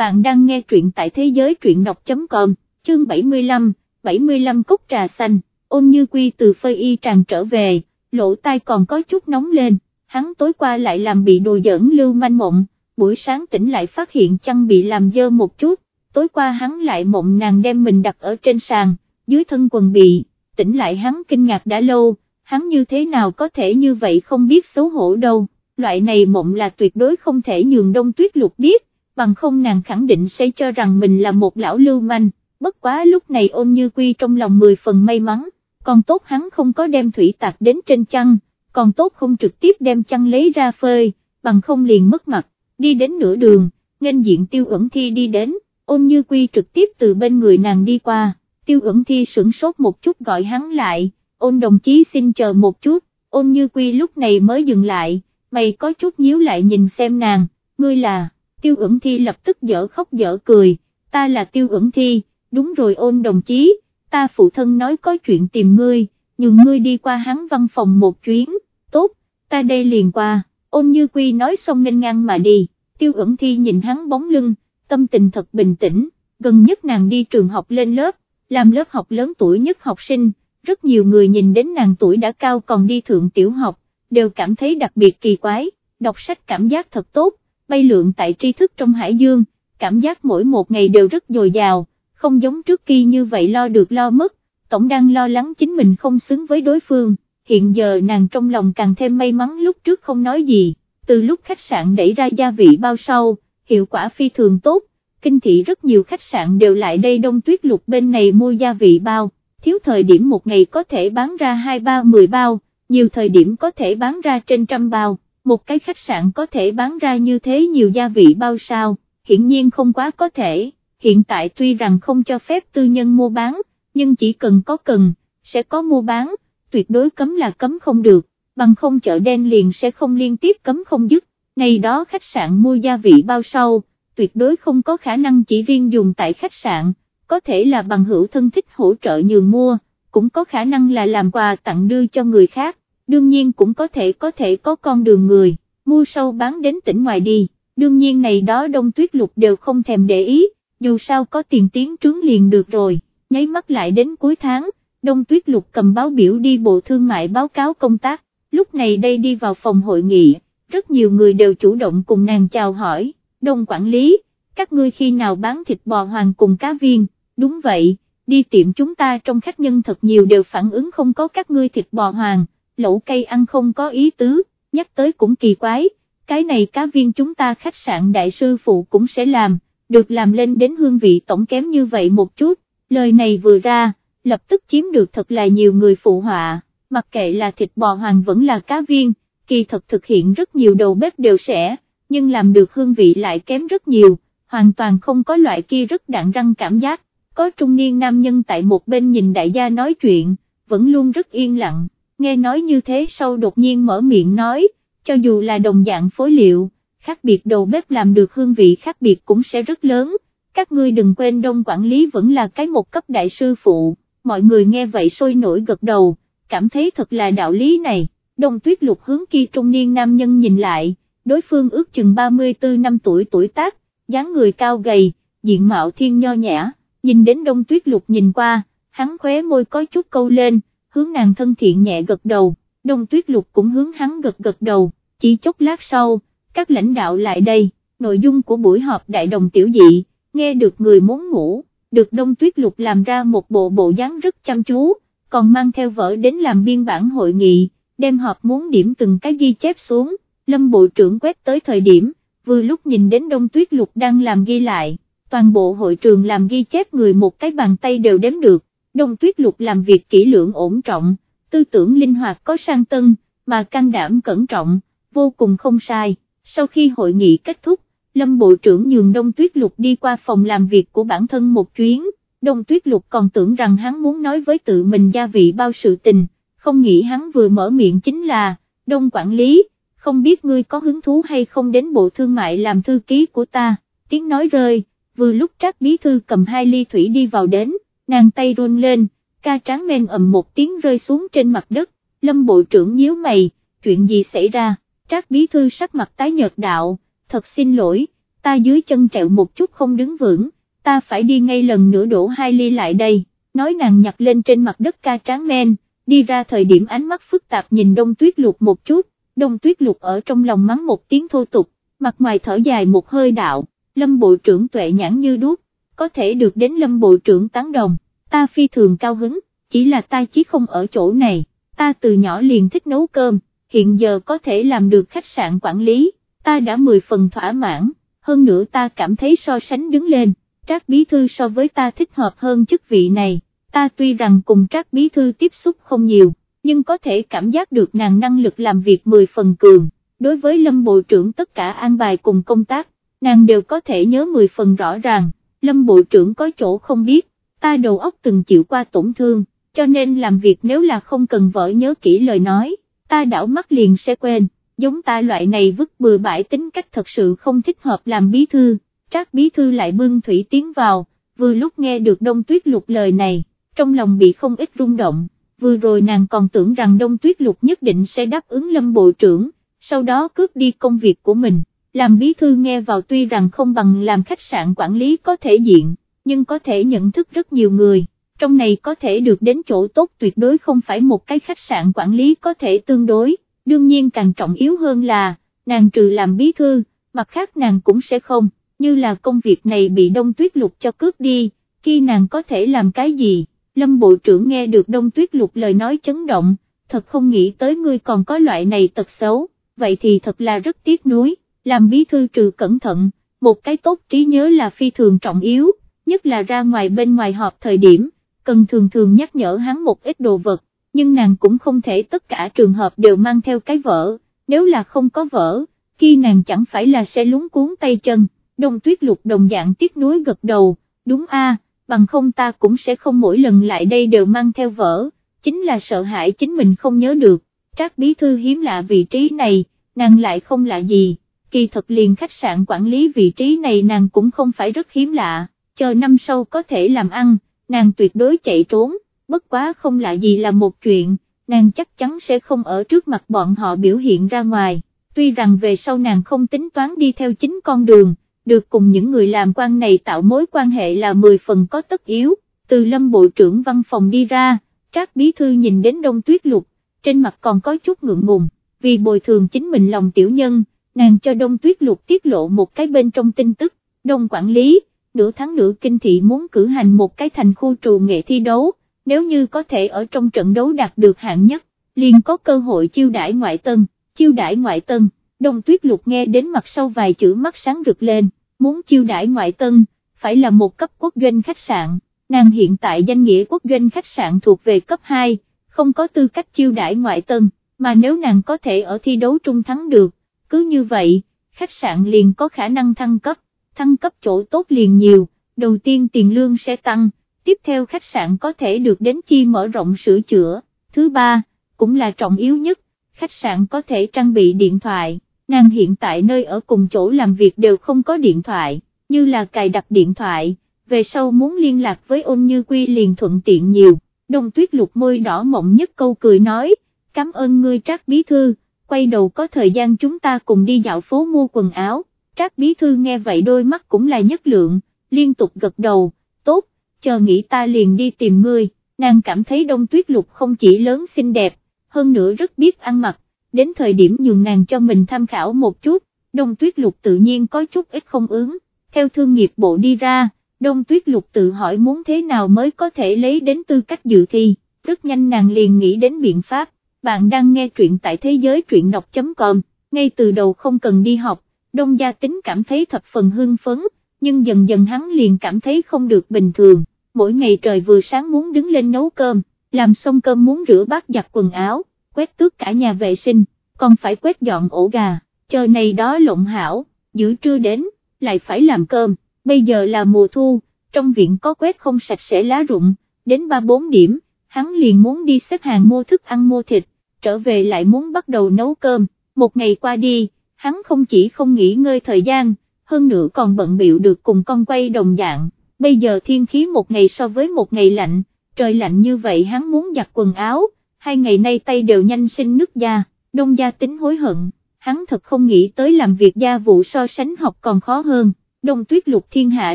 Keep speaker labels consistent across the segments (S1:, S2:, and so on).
S1: bạn đang nghe truyện tại thế giới truyện đọc.com, chương 75, 75 cốc trà xanh, ôn như quy từ phơi y tràn trở về, lỗ tai còn có chút nóng lên, hắn tối qua lại làm bị đồ giỡn lưu manh mộng, buổi sáng tỉnh lại phát hiện chăn bị làm dơ một chút, tối qua hắn lại mộng nàng đem mình đặt ở trên sàn, dưới thân quần bị, tỉnh lại hắn kinh ngạc đã lâu, hắn như thế nào có thể như vậy không biết xấu hổ đâu, loại này mộng là tuyệt đối không thể nhường đông tuyết lục biết, bằng không nàng khẳng định sẽ cho rằng mình là một lão lưu manh, bất quá lúc này ôn như quy trong lòng mười phần may mắn, còn tốt hắn không có đem thủy tạc đến trên chăn, còn tốt không trực tiếp đem chăn lấy ra phơi, bằng không liền mất mặt, đi đến nửa đường, nên diện tiêu ẩn thi đi đến, ôn như quy trực tiếp từ bên người nàng đi qua, tiêu ẩn thi sửng sốt một chút gọi hắn lại, ôn đồng chí xin chờ một chút, ôn như quy lúc này mới dừng lại, mày có chút nhíu lại nhìn xem nàng, ngươi là, tiêu ẩn thi lập tức dở khóc dở cười, ta là tiêu ẩn thi, đúng rồi ôn đồng chí, ta phụ thân nói có chuyện tìm ngươi, nhưng ngươi đi qua hắn văn phòng một chuyến, tốt, ta đây liền qua, ôn như quy nói xong nghênh ngang mà đi, tiêu ẩn thi nhìn hắn bóng lưng, tâm tình thật bình tĩnh, gần nhất nàng đi trường học lên lớp, làm lớp học lớn tuổi nhất học sinh, rất nhiều người nhìn đến nàng tuổi đã cao còn đi thượng tiểu học, đều cảm thấy đặc biệt kỳ quái, đọc sách cảm giác thật tốt, bay lượn tại tri thức trong hải dương, cảm giác mỗi một ngày đều rất dồi dào, không giống trước kia như vậy lo được lo mất, tổng đang lo lắng chính mình không xứng với đối phương, hiện giờ nàng trong lòng càng thêm may mắn lúc trước không nói gì, từ lúc khách sạn đẩy ra gia vị bao sau, hiệu quả phi thường tốt, kinh thị rất nhiều khách sạn đều lại đây đông tuyết lục bên này mua gia vị bao, thiếu thời điểm một ngày có thể bán ra 2-3-10 bao, nhiều thời điểm có thể bán ra trên trăm bao, một cái khách sạn có thể bán ra như thế nhiều gia vị bao sao, hiển nhiên không quá có thể, hiện tại tuy rằng không cho phép tư nhân mua bán, nhưng chỉ cần có cần, sẽ có mua bán, tuyệt đối cấm là cấm không được, bằng không chợ đen liền sẽ không liên tiếp cấm không dứt, này đó khách sạn mua gia vị bao sau, tuyệt đối không có khả năng chỉ riêng dùng tại khách sạn, có thể là bằng hữu thân thích hỗ trợ nhường mua, cũng có khả năng là làm quà tặng đưa cho người khác, đương nhiên cũng có thể có thể có con đường người, mua sâu bán đến tỉnh ngoài đi, đương nhiên này đó đông tuyết lục đều không thèm để ý, dù sao có tiền tiến trướng liền được rồi, nháy mắt lại đến cuối tháng, đông tuyết lục cầm báo biểu đi bộ thương mại báo cáo công tác, lúc này đây đi vào phòng hội nghị, rất nhiều người đều chủ động cùng nàng chào hỏi, đông quản lý, các ngươi khi nào bán thịt bò hoàng cùng cá viên, đúng vậy, đi tiệm chúng ta trong khách nhân thật nhiều đều phản ứng không có các ngươi thịt bò hoàng, lẩu cây ăn không có ý tứ, nhắc tới cũng kỳ quái, cái này cá viên chúng ta khách sạn đại sư phụ cũng sẽ làm, được làm lên đến hương vị tổng kém như vậy một chút, lời này vừa ra, lập tức chiếm được thật là nhiều người phụ họa, mặc kệ là thịt bò hoàng vẫn là cá viên, kỳ thật thực hiện rất nhiều đầu bếp đều sẽ, nhưng làm được hương vị lại kém rất nhiều, hoàn toàn không có loại kia rất đạn răng cảm giác, có trung niên nam nhân tại một bên nhìn đại gia nói chuyện, vẫn luôn rất yên lặng, nghe nói như thế sau đột nhiên mở miệng nói, cho dù là đồng dạng phối liệu, khác biệt đầu bếp làm được hương vị khác biệt cũng sẽ rất lớn, các ngươi đừng quên đông quản lý vẫn là cái một cấp đại sư phụ, mọi người nghe vậy sôi nổi gật đầu, cảm thấy thật là đạo lý này, đông tuyết lục hướng kia trung niên nam nhân nhìn lại, đối phương ước chừng 34 năm tuổi tuổi tác, dáng người cao gầy, diện mạo thiên nho nhã, nhìn đến đông tuyết lục nhìn qua, hắn khóe môi có chút câu lên, hướng nàng thân thiện nhẹ gật đầu, đông tuyết lục cũng hướng hắn gật gật đầu, chỉ chốc lát sau, các lãnh đạo lại đây, nội dung của buổi họp đại đồng tiểu dị, nghe được người muốn ngủ, được đông tuyết lục làm ra một bộ bộ dáng rất chăm chú, còn mang theo vợ đến làm biên bản hội nghị, đem họp muốn điểm từng cái ghi chép xuống, lâm bộ trưởng quét tới thời điểm, vừa lúc nhìn đến đông tuyết lục đang làm ghi lại, toàn bộ hội trường làm ghi chép người một cái bàn tay đều đếm được, đông tuyết lục làm việc kỹ lưỡng ổn trọng, tư tưởng linh hoạt có sang tân, mà can đảm cẩn trọng, vô cùng không sai, sau khi hội nghị kết thúc, Lâm Bộ trưởng nhường Đông Tuyết Lục đi qua phòng làm việc của bản thân một chuyến, Đông Tuyết Lục còn tưởng rằng hắn muốn nói với tự mình gia vị bao sự tình, không nghĩ hắn vừa mở miệng chính là, Đông Quản lý, không biết ngươi có hứng thú hay không đến Bộ Thương mại làm thư ký của ta, tiếng nói rơi, vừa lúc Trác Bí Thư cầm hai ly thủy đi vào đến, nàng tay run lên, ca tráng men ầm một tiếng rơi xuống trên mặt đất, Lâm Bộ trưởng nhíu mày, chuyện gì xảy ra, Trác Bí Thư sắc mặt tái nhợt đạo, thật xin lỗi, ta dưới chân trẹo một chút không đứng vững, ta phải đi ngay lần nữa đổ hai ly lại đây, nói nàng nhặt lên trên mặt đất ca tráng men, đi ra thời điểm ánh mắt phức tạp nhìn đông tuyết lục một chút, đông tuyết lục ở trong lòng mắng một tiếng thô tục, mặt ngoài thở dài một hơi đạo, lâm bộ trưởng tuệ nhãn như đuốc, có thể được đến lâm bộ trưởng tán đồng, ta phi thường cao hứng, chỉ là ta chí không ở chỗ này, ta từ nhỏ liền thích nấu cơm, hiện giờ có thể làm được khách sạn quản lý, ta đã mười phần thỏa mãn, hơn nữa ta cảm thấy so sánh đứng lên, Trác Bí Thư so với ta thích hợp hơn chức vị này, ta tuy rằng cùng Trác Bí Thư tiếp xúc không nhiều, nhưng có thể cảm giác được nàng năng lực làm việc mười phần cường, đối với Lâm Bộ trưởng tất cả an bài cùng công tác, nàng đều có thể nhớ mười phần rõ ràng, Lâm Bộ trưởng có chỗ không biết, ta đầu óc từng chịu qua tổn thương, cho nên làm việc nếu là không cần vỡ nhớ kỹ lời nói, ta đảo mắt liền sẽ quên, giống ta loại này vứt bừa bãi tính cách thật sự không thích hợp làm bí thư, trác bí thư lại bưng thủy tiến vào, vừa lúc nghe được đông tuyết lục lời này, trong lòng bị không ít rung động, vừa rồi nàng còn tưởng rằng đông tuyết lục nhất định sẽ đáp ứng lâm bộ trưởng, sau đó cướp đi công việc của mình, làm bí thư nghe vào tuy rằng không bằng làm khách sạn quản lý có thể diện, nhưng có thể nhận thức rất nhiều người. Trong này có thể được đến chỗ tốt tuyệt đối không phải một cái khách sạn quản lý có thể tương đối, đương nhiên càng trọng yếu hơn là, nàng trừ làm bí thư, mặt khác nàng cũng sẽ không, như là công việc này bị đông tuyết lục cho cướp đi, khi nàng có thể làm cái gì, lâm bộ trưởng nghe được đông tuyết lục lời nói chấn động, thật không nghĩ tới ngươi còn có loại này tật xấu, vậy thì thật là rất tiếc nuối, làm bí thư trừ cẩn thận, một cái tốt trí nhớ là phi thường trọng yếu, nhất là ra ngoài bên ngoài họp thời điểm cần thường thường nhắc nhở hắn một ít đồ vật, nhưng nàng cũng không thể tất cả trường hợp đều mang theo cái vỡ, nếu là không có vỡ, khi nàng chẳng phải là sẽ lúng cuốn tay chân, đông tuyết lục đồng dạng tiếc nuối gật đầu, đúng a, bằng không ta cũng sẽ không mỗi lần lại đây đều mang theo vỡ, chính là sợ hãi chính mình không nhớ được, trác bí thư hiếm lạ vị trí này, nàng lại không lạ gì, kỳ thật liền khách sạn quản lý vị trí này nàng cũng không phải rất hiếm lạ, chờ năm sau có thể làm ăn nàng tuyệt đối chạy trốn, bất quá không lạ gì là một chuyện, nàng chắc chắn sẽ không ở trước mặt bọn họ biểu hiện ra ngoài, tuy rằng về sau nàng không tính toán đi theo chính con đường, được cùng những người làm quan này tạo mối quan hệ là 10 phần có tất yếu, từ lâm bộ trưởng văn phòng đi ra, trác bí thư nhìn đến đông tuyết lục, trên mặt còn có chút ngượng ngùng, vì bồi thường chính mình lòng tiểu nhân, nàng cho đông tuyết lục tiết lộ một cái bên trong tin tức, đông quản lý, nửa tháng nữa kinh thị muốn cử hành một cái thành khu trù nghệ thi đấu, nếu như có thể ở trong trận đấu đạt được hạng nhất, liền có cơ hội chiêu đãi ngoại tân, chiêu đãi ngoại tân, đông tuyết lục nghe đến mặt sau vài chữ mắt sáng rực lên, muốn chiêu đãi ngoại tân, phải là một cấp quốc doanh khách sạn, nàng hiện tại danh nghĩa quốc doanh khách sạn thuộc về cấp 2, không có tư cách chiêu đãi ngoại tân, mà nếu nàng có thể ở thi đấu trung thắng được, cứ như vậy, khách sạn liền có khả năng thăng cấp thăng cấp chỗ tốt liền nhiều, đầu tiên tiền lương sẽ tăng, tiếp theo khách sạn có thể được đến chi mở rộng sửa chữa, thứ ba, cũng là trọng yếu nhất, khách sạn có thể trang bị điện thoại, nàng hiện tại nơi ở cùng chỗ làm việc đều không có điện thoại, như là cài đặt điện thoại, về sau muốn liên lạc với ôn như quy liền thuận tiện nhiều, đông tuyết lục môi đỏ mộng nhất câu cười nói, cảm ơn ngươi trác bí thư, quay đầu có thời gian chúng ta cùng đi dạo phố mua quần áo. Trác Bí Thư nghe vậy đôi mắt cũng là nhất lượng, liên tục gật đầu, tốt, chờ nghĩ ta liền đi tìm ngươi, nàng cảm thấy đông tuyết lục không chỉ lớn xinh đẹp, hơn nữa rất biết ăn mặc, đến thời điểm nhường nàng cho mình tham khảo một chút, đông tuyết lục tự nhiên có chút ít không ứng, theo thương nghiệp bộ đi ra, đông tuyết lục tự hỏi muốn thế nào mới có thể lấy đến tư cách dự thi, rất nhanh nàng liền nghĩ đến biện pháp, bạn đang nghe truyện tại thế giới truyện đọc.com, ngay từ đầu không cần đi học đông gia tính cảm thấy thập phần hưng phấn, nhưng dần dần hắn liền cảm thấy không được bình thường, mỗi ngày trời vừa sáng muốn đứng lên nấu cơm, làm xong cơm muốn rửa bát giặt quần áo, quét tước cả nhà vệ sinh, còn phải quét dọn ổ gà, chờ này đó lộn hảo, giữa trưa đến, lại phải làm cơm, bây giờ là mùa thu, trong viện có quét không sạch sẽ lá rụng, đến 3-4 điểm, hắn liền muốn đi xếp hàng mua thức ăn mua thịt, trở về lại muốn bắt đầu nấu cơm, một ngày qua đi, hắn không chỉ không nghỉ ngơi thời gian, hơn nữa còn bận biệu được cùng con quay đồng dạng, bây giờ thiên khí một ngày so với một ngày lạnh, trời lạnh như vậy hắn muốn giặt quần áo, hai ngày nay tay đều nhanh sinh nước da, đông gia tính hối hận, hắn thật không nghĩ tới làm việc gia vụ so sánh học còn khó hơn, đông tuyết lục thiên hạ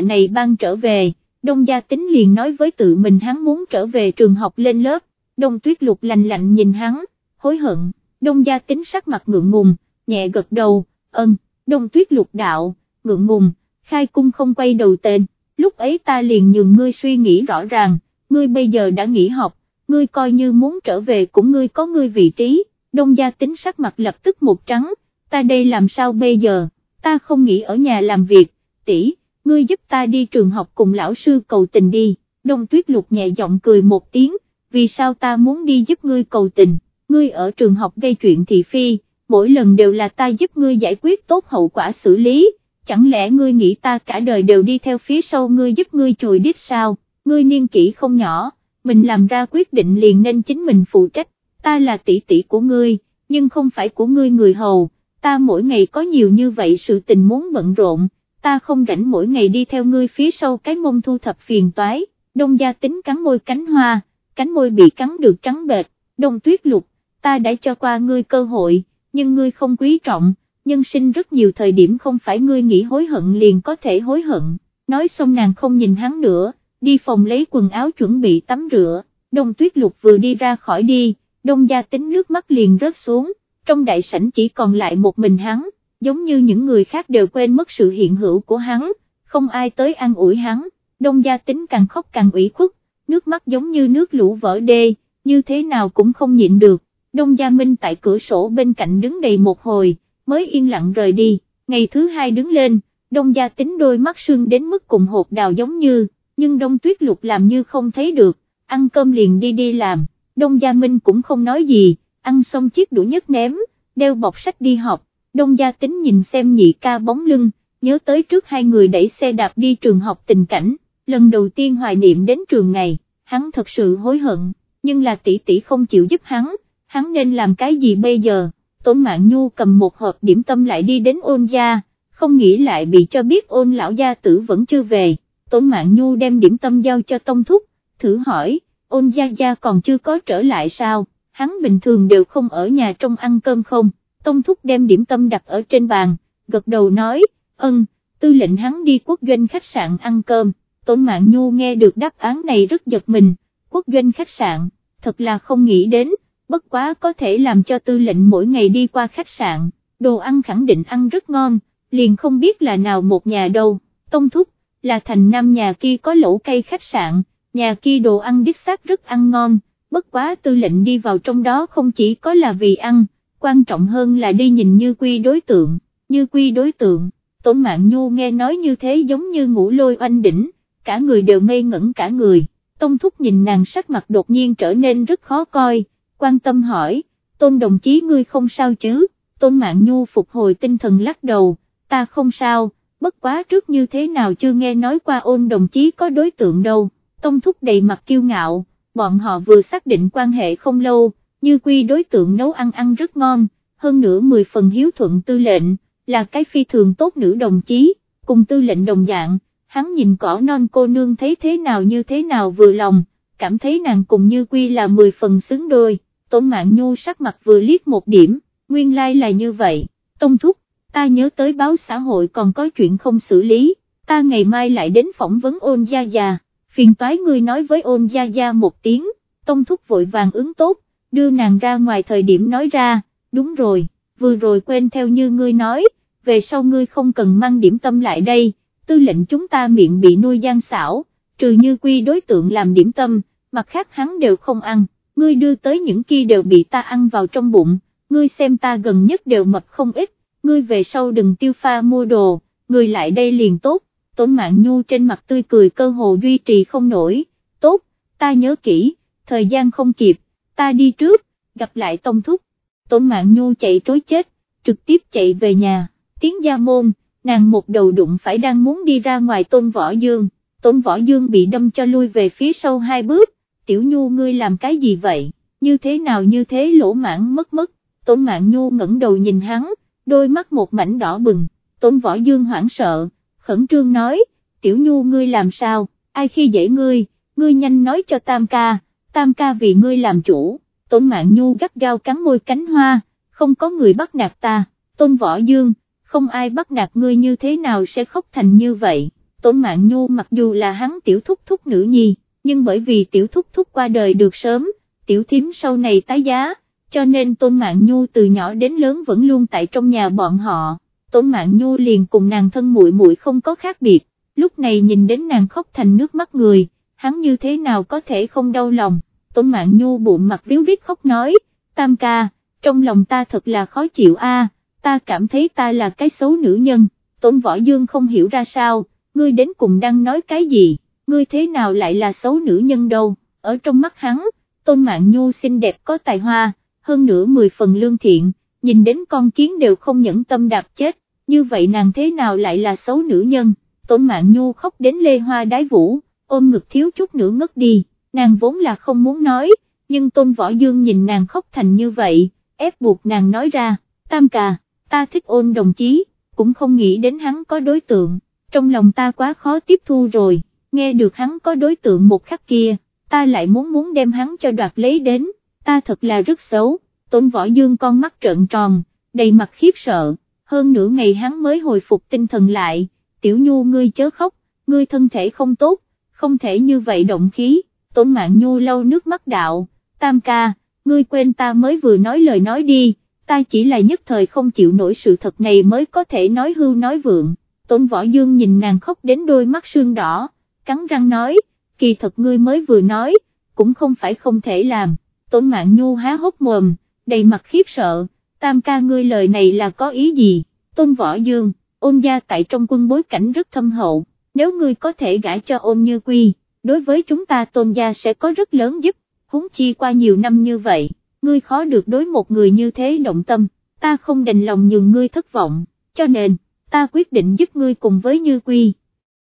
S1: này ban trở về, đông gia tính liền nói với tự mình hắn muốn trở về trường học lên lớp, đông tuyết lục lạnh lạnh nhìn hắn, hối hận, đông gia tính sắc mặt ngượng ngùng, nhẹ gật đầu, ân, đông tuyết lục đạo, ngượng ngùng, khai cung không quay đầu tên, lúc ấy ta liền nhường ngươi suy nghĩ rõ ràng, ngươi bây giờ đã nghỉ học, ngươi coi như muốn trở về cũng ngươi có ngươi vị trí, đông gia tính sắc mặt lập tức một trắng, ta đây làm sao bây giờ, ta không nghĩ ở nhà làm việc, tỷ, ngươi giúp ta đi trường học cùng lão sư cầu tình đi, đông tuyết lục nhẹ giọng cười một tiếng, vì sao ta muốn đi giúp ngươi cầu tình, ngươi ở trường học gây chuyện thị phi, mỗi lần đều là ta giúp ngươi giải quyết tốt hậu quả xử lý, chẳng lẽ ngươi nghĩ ta cả đời đều đi theo phía sau ngươi giúp ngươi chùi đít sao, ngươi niên kỷ không nhỏ, mình làm ra quyết định liền nên chính mình phụ trách, ta là tỷ tỷ của ngươi, nhưng không phải của ngươi người hầu, ta mỗi ngày có nhiều như vậy sự tình muốn bận rộn, ta không rảnh mỗi ngày đi theo ngươi phía sau cái mông thu thập phiền toái, đông gia tính cắn môi cánh hoa, cánh môi bị cắn được trắng bệt, đông tuyết lục, ta đã cho qua ngươi cơ hội, nhưng ngươi không quý trọng, nhân sinh rất nhiều thời điểm không phải ngươi nghĩ hối hận liền có thể hối hận, nói xong nàng không nhìn hắn nữa, đi phòng lấy quần áo chuẩn bị tắm rửa, đông tuyết lục vừa đi ra khỏi đi, đông gia tính nước mắt liền rớt xuống, trong đại sảnh chỉ còn lại một mình hắn, giống như những người khác đều quên mất sự hiện hữu của hắn, không ai tới an ủi hắn, đông gia tính càng khóc càng ủy khuất, nước mắt giống như nước lũ vỡ đê, như thế nào cũng không nhịn được, đông gia minh tại cửa sổ bên cạnh đứng đầy một hồi, mới yên lặng rời đi, ngày thứ hai đứng lên, đông gia tính đôi mắt sưng đến mức cùng hộp đào giống như, nhưng đông tuyết lục làm như không thấy được, ăn cơm liền đi đi làm, đông gia minh cũng không nói gì, ăn xong chiếc đũa nhất ném, đeo bọc sách đi học, đông gia tính nhìn xem nhị ca bóng lưng, nhớ tới trước hai người đẩy xe đạp đi trường học tình cảnh, lần đầu tiên hoài niệm đến trường ngày, hắn thật sự hối hận, nhưng là tỷ tỷ không chịu giúp hắn, hắn nên làm cái gì bây giờ, Tốn Mạng Nhu cầm một hộp điểm tâm lại đi đến ôn gia, không nghĩ lại bị cho biết ôn lão gia tử vẫn chưa về, Tốn Mạng Nhu đem điểm tâm giao cho Tông Thúc, thử hỏi, ôn gia gia còn chưa có trở lại sao, hắn bình thường đều không ở nhà trong ăn cơm không, Tông Thúc đem điểm tâm đặt ở trên bàn, gật đầu nói, ân, tư lệnh hắn đi quốc doanh khách sạn ăn cơm, Tốn Mạng Nhu nghe được đáp án này rất giật mình, quốc doanh khách sạn, thật là không nghĩ đến bất quá có thể làm cho tư lệnh mỗi ngày đi qua khách sạn, đồ ăn khẳng định ăn rất ngon, liền không biết là nào một nhà đâu, tông thúc, là thành năm nhà kia có lẩu cây khách sạn, nhà kia đồ ăn đích xác rất ăn ngon, bất quá tư lệnh đi vào trong đó không chỉ có là vì ăn, quan trọng hơn là đi nhìn như quy đối tượng, như quy đối tượng, tổn mạng nhu nghe nói như thế giống như ngủ lôi oanh đỉnh, cả người đều ngây ngẩn cả người, tông thúc nhìn nàng sắc mặt đột nhiên trở nên rất khó coi, quan tâm hỏi, tôn đồng chí ngươi không sao chứ, tôn mạng nhu phục hồi tinh thần lắc đầu, ta không sao, bất quá trước như thế nào chưa nghe nói qua ôn đồng chí có đối tượng đâu, tông thúc đầy mặt kiêu ngạo, bọn họ vừa xác định quan hệ không lâu, như quy đối tượng nấu ăn ăn rất ngon, hơn nữa 10 phần hiếu thuận tư lệnh, là cái phi thường tốt nữ đồng chí, cùng tư lệnh đồng dạng, hắn nhìn cỏ non cô nương thấy thế nào như thế nào vừa lòng, cảm thấy nàng cùng như quy là 10 phần xứng đôi, Tổn mạng nhu sắc mặt vừa liếc một điểm, nguyên lai like là như vậy, tông thúc, ta nhớ tới báo xã hội còn có chuyện không xử lý, ta ngày mai lại đến phỏng vấn ôn gia gia, phiền toái ngươi nói với ôn gia gia một tiếng, tông thúc vội vàng ứng tốt, đưa nàng ra ngoài thời điểm nói ra, đúng rồi, vừa rồi quên theo như ngươi nói, về sau ngươi không cần mang điểm tâm lại đây, tư lệnh chúng ta miệng bị nuôi gian xảo, trừ như quy đối tượng làm điểm tâm, mặt khác hắn đều không ăn ngươi đưa tới những kia đều bị ta ăn vào trong bụng, ngươi xem ta gần nhất đều mập không ít, ngươi về sau đừng tiêu pha mua đồ, ngươi lại đây liền tốt, tổn mạng nhu trên mặt tươi cười cơ hồ duy trì không nổi, tốt, ta nhớ kỹ, thời gian không kịp, ta đi trước, gặp lại tông thúc, tổn mạng nhu chạy trối chết, trực tiếp chạy về nhà, tiếng gia môn, nàng một đầu đụng phải đang muốn đi ra ngoài tôn võ dương, tôn võ dương bị đâm cho lui về phía sau hai bước, tiểu nhu ngươi làm cái gì vậy, như thế nào như thế lỗ mãn mất mất, tôn mạng nhu ngẩng đầu nhìn hắn, đôi mắt một mảnh đỏ bừng, tôn võ dương hoảng sợ, khẩn trương nói, tiểu nhu ngươi làm sao, ai khi dễ ngươi, ngươi nhanh nói cho tam ca, tam ca vì ngươi làm chủ, tôn mạng nhu gắt gao cắn môi cánh hoa, không có người bắt nạt ta, tôn võ dương, không ai bắt nạt ngươi như thế nào sẽ khóc thành như vậy, tôn mạng nhu mặc dù là hắn tiểu thúc thúc nữ nhi, nhưng bởi vì tiểu thúc thúc qua đời được sớm, tiểu thím sau này tái giá, cho nên tôn mạng nhu từ nhỏ đến lớn vẫn luôn tại trong nhà bọn họ, tôn mạng nhu liền cùng nàng thân muội muội không có khác biệt, lúc này nhìn đến nàng khóc thành nước mắt người, hắn như thế nào có thể không đau lòng, tôn mạng nhu bụng mặt ríu rít khóc nói, tam ca, trong lòng ta thật là khó chịu a, ta cảm thấy ta là cái xấu nữ nhân, tôn võ dương không hiểu ra sao, ngươi đến cùng đang nói cái gì, ngươi thế nào lại là xấu nữ nhân đâu, ở trong mắt hắn, tôn mạng nhu xinh đẹp có tài hoa, hơn nữa mười phần lương thiện, nhìn đến con kiến đều không nhẫn tâm đạp chết, như vậy nàng thế nào lại là xấu nữ nhân, tôn mạng nhu khóc đến lê hoa đái vũ, ôm ngực thiếu chút nữa ngất đi, nàng vốn là không muốn nói, nhưng tôn võ dương nhìn nàng khóc thành như vậy, ép buộc nàng nói ra, tam cà, ta thích ôn đồng chí, cũng không nghĩ đến hắn có đối tượng, trong lòng ta quá khó tiếp thu rồi, nghe được hắn có đối tượng một khắc kia, ta lại muốn muốn đem hắn cho đoạt lấy đến, ta thật là rất xấu, tôn võ dương con mắt trợn tròn, đầy mặt khiếp sợ, hơn nửa ngày hắn mới hồi phục tinh thần lại, tiểu nhu ngươi chớ khóc, ngươi thân thể không tốt, không thể như vậy động khí, tôn mạng nhu lau nước mắt đạo, tam ca, ngươi quên ta mới vừa nói lời nói đi, ta chỉ là nhất thời không chịu nổi sự thật này mới có thể nói hưu nói vượng, tôn võ dương nhìn nàng khóc đến đôi mắt sương đỏ, cắn răng nói, kỳ thật ngươi mới vừa nói, cũng không phải không thể làm, tôn mạng nhu há hốc mồm, đầy mặt khiếp sợ, tam ca ngươi lời này là có ý gì, tôn võ dương, ôn gia tại trong quân bối cảnh rất thâm hậu, nếu ngươi có thể gả cho ôn như quy, đối với chúng ta tôn gia sẽ có rất lớn giúp, huống chi qua nhiều năm như vậy, ngươi khó được đối một người như thế động tâm, ta không đành lòng nhường ngươi thất vọng, cho nên, ta quyết định giúp ngươi cùng với như quy.